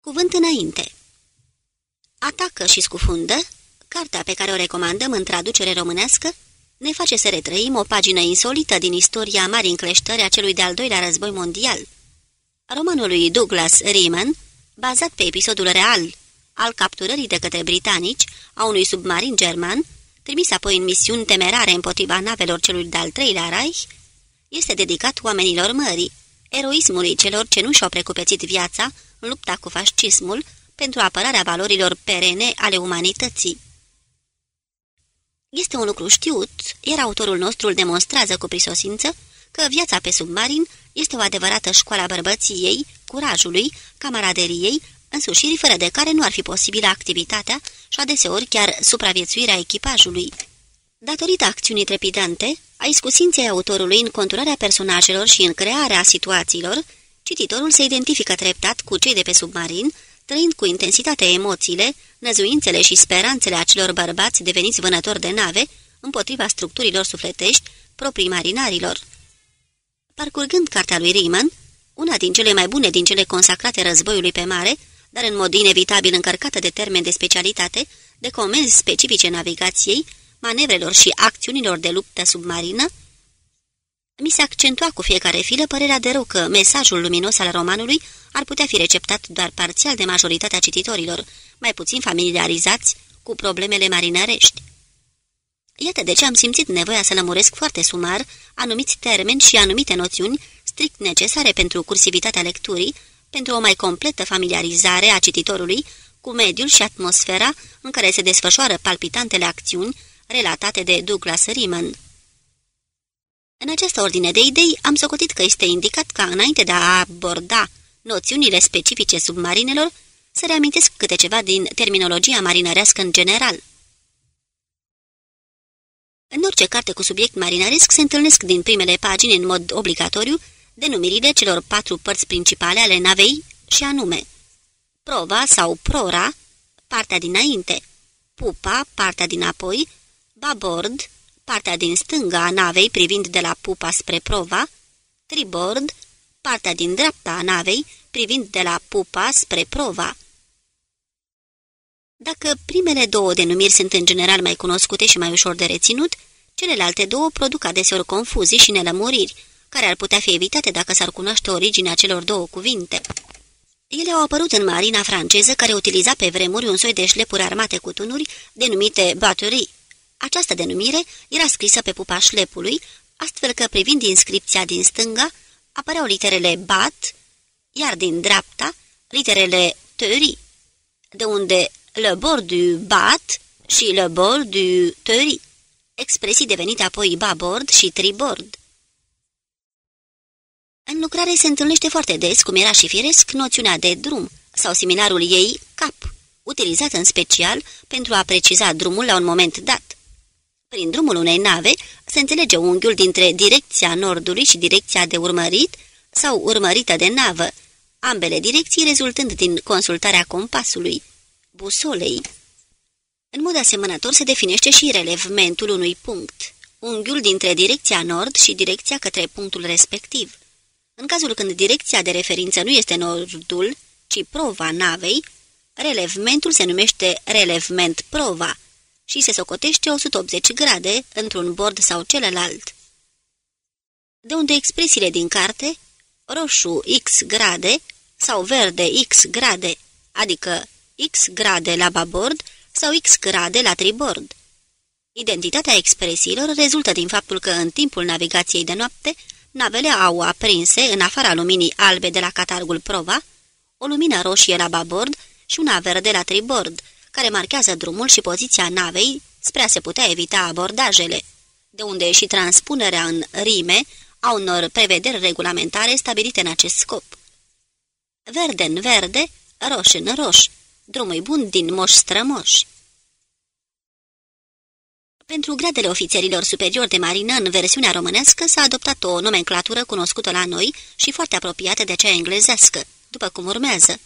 Cuvânt înainte Atacă și scufundă, cartea pe care o recomandăm în traducere românească, ne face să retrăim o pagină insolită din istoria marii încleștări a celui de-al doilea război mondial. Romanul lui Douglas Riemann, bazat pe episodul real al capturării de către britanici a unui submarin german, trimis apoi în misiuni temerare împotriva navelor celui de-al treilea Reich, este dedicat oamenilor mării, eroismului celor ce nu și-au precupețit viața în lupta cu fascismul pentru apărarea valorilor perene ale umanității. Este un lucru știut, iar autorul nostru îl demonstrează cu prisosință că viața pe submarin este o adevărată școală a bărbăției, curajului, camaraderiei, însușiri fără de care nu ar fi posibilă activitatea și adeseori chiar supraviețuirea echipajului. Datorită acțiunii trepidante, a iscusinței autorului în conturarea personajelor și în crearea situațiilor, cititorul se identifică treptat cu cei de pe submarin, trăind cu intensitate emoțiile, năzuințele și speranțele acelor bărbați deveniți vânători de nave împotriva structurilor sufletești proprii marinarilor. Parcurgând cartea lui Riemann, una din cele mai bune din cele consacrate războiului pe mare, dar în mod inevitabil încărcată de termeni de specialitate, de comenzi specifice navigației, manevrelor și acțiunilor de luptă submarină, mi se accentua cu fiecare filă părerea de rău că mesajul luminos al romanului ar putea fi receptat doar parțial de majoritatea cititorilor, mai puțin familiarizați cu problemele marinărești. Iată de ce am simțit nevoia să lămuresc foarte sumar anumiți termeni și anumite noțiuni strict necesare pentru cursivitatea lecturii, pentru o mai completă familiarizare a cititorului cu mediul și atmosfera în care se desfășoară palpitantele acțiuni relatate de Douglas Riemann. În această ordine de idei am socotit că este indicat ca înainte de a aborda noțiunile specifice submarinelor, să reamintesc câte ceva din terminologia marinărească în general. În orice carte cu subiect marinăresc se întâlnesc din primele pagini în mod obligatoriu denumirile celor patru părți principale ale navei și anume prova sau prora, partea dinainte, pupa, partea din apoi, babord, partea din stânga a navei privind de la pupa spre prova, tribord, partea din dreapta a navei privind de la pupa spre prova. Dacă primele două denumiri sunt în general mai cunoscute și mai ușor de reținut, celelalte două produc adeseori confuzii și nelămuriri, care ar putea fi evitate dacă s-ar cunoaște originea celor două cuvinte. Ele au apărut în marina franceză, care utiliza pe vremuri un soi de șlepuri armate cu tunuri, denumite batterie. Această denumire era scrisă pe pupaș șlepului, astfel că, privind inscripția din stânga, apăreau literele bat, iar din dreapta, literele tări, de unde le bord du bat și le bord du tări, expresii devenite apoi babord și tribord. În lucrare se întâlnește foarte des, cum era și firesc, noțiunea de drum sau similarul ei cap, utilizat în special pentru a preciza drumul la un moment dat. Prin drumul unei nave se înțelege unghiul dintre direcția nordului și direcția de urmărit sau urmărită de navă, ambele direcții rezultând din consultarea compasului, busolei. În mod asemănător se definește și relevmentul unui punct, unghiul dintre direcția nord și direcția către punctul respectiv. În cazul când direcția de referință nu este nordul, ci prova navei, relevmentul se numește relevment prova și se socotește 180 grade într-un bord sau celălalt. De unde expresiile din carte, roșu X grade sau verde X grade, adică X grade la babord sau X grade la tribord. Identitatea expresiilor rezultă din faptul că în timpul navigației de noapte, navele au aprinse, în afara luminii albe de la catargul prova, o lumină roșie la babord și una verde la tribord, care marchează drumul și poziția navei spre a se putea evita abordajele, de unde și transpunerea în rime a unor prevederi regulamentare stabilite în acest scop. Verde în verde, roș în roș, drumul bun din moș strămoși. Pentru gradele ofițerilor superiori de marină în versiunea românească s-a adoptat o nomenclatură cunoscută la noi și foarte apropiată de cea englezească, după cum urmează.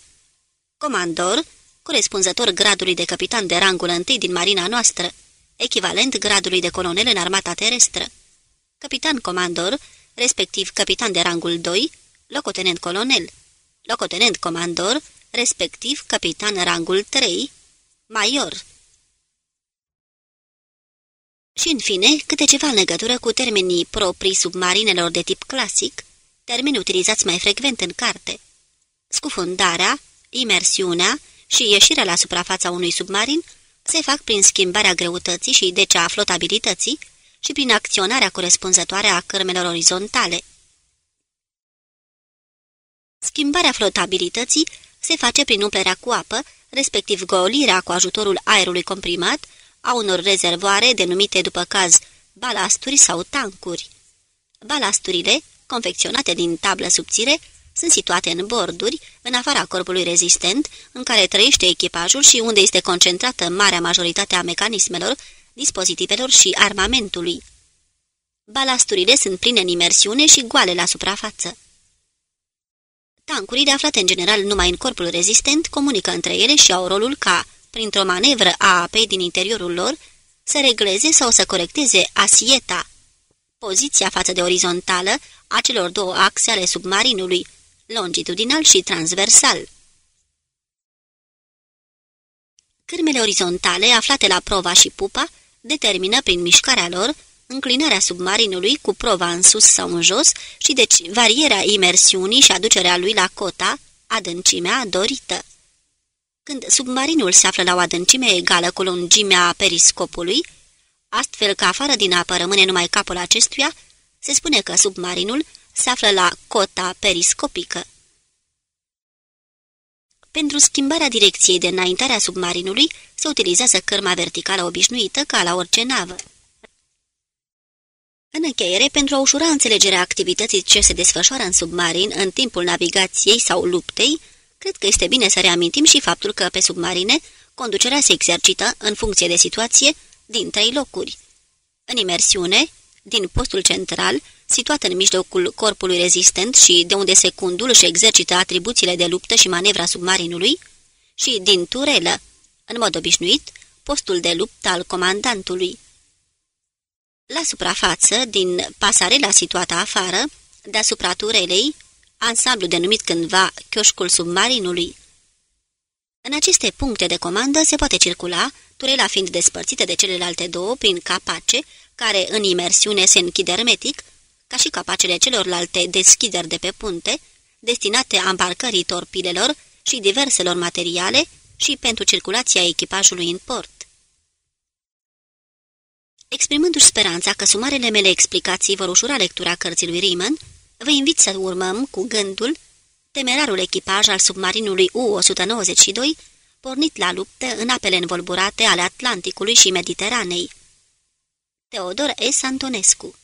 Comandor, corespunzător gradului de capitan de rangul întâi din marina noastră, echivalent gradului de colonel în armata terestră. Capitan comandor, respectiv capitan de rangul 2, locotenent colonel, locotenent comandor, respectiv capitan rangul 3, major. Și, în fine, câte ceva în legătură cu termenii proprii submarinelor de tip clasic, termeni utilizați mai frecvent în carte. Scufundarea, imersiunea și ieșirea la suprafața unui submarin se fac prin schimbarea greutății și deci a flotabilității și prin acționarea corespunzătoare a cărmelor orizontale. Schimbarea flotabilității se face prin umplerea cu apă, respectiv golirea cu ajutorul aerului comprimat a unor rezervoare denumite după caz balasturi sau tancuri. Balasturile, confecționate din tablă subțire, sunt situate în borduri, în afara corpului rezistent, în care trăiește echipajul și unde este concentrată marea majoritate a mecanismelor, dispozitivelor și armamentului. Balasturile sunt pline în imersiune și goale la suprafață. Tancurile aflate în general numai în corpul rezistent comunică între ele și au rolul ca, printr-o manevră a apei din interiorul lor, să regleze sau să corecteze asieta, poziția față de orizontală a celor două axe ale submarinului, longitudinal și transversal. Cârmele orizontale, aflate la prova și pupa, determină prin mișcarea lor înclinarea submarinului cu prova în sus sau în jos și deci varierea imersiunii și aducerea lui la cota, adâncimea dorită. Când submarinul se află la o adâncime egală cu lungimea periscopului, astfel că afară din apă rămâne numai capul acestuia, se spune că submarinul se află la cota periscopică. Pentru schimbarea direcției de înaintare a submarinului se utilizează cărma verticală obișnuită ca la orice navă. În încheiere, pentru a ușura înțelegerea activității ce se desfășoară în submarin în timpul navigației sau luptei, cred că este bine să reamintim și faptul că pe submarine conducerea se exercită, în funcție de situație, din trei locuri. În imersiune, din postul central, situat în mijlocul corpului rezistent și de unde secundul își exercită atribuțiile de luptă și manevra submarinului, și din turelă, în mod obișnuit, postul de luptă al comandantului. La suprafață, din pasarela situată afară, deasupra turelei, ansamblu denumit cândva chioșcul submarinului. În aceste puncte de comandă se poate circula, turela fiind despărțită de celelalte două prin capace, care în imersiune se închid hermetic, ca și capacele celorlalte deschideri de pe punte, destinate ambarcării torpilelor și diverselor materiale și pentru circulația echipajului în port. Exprimându-și speranța că sumarele mele explicații vor ușura lectura cărții lui Riemann, vă invit să urmăm cu gândul temerarul echipaj al submarinului U-192, pornit la luptă în apele învolburate ale Atlanticului și Mediteranei. Teodor S. Antonescu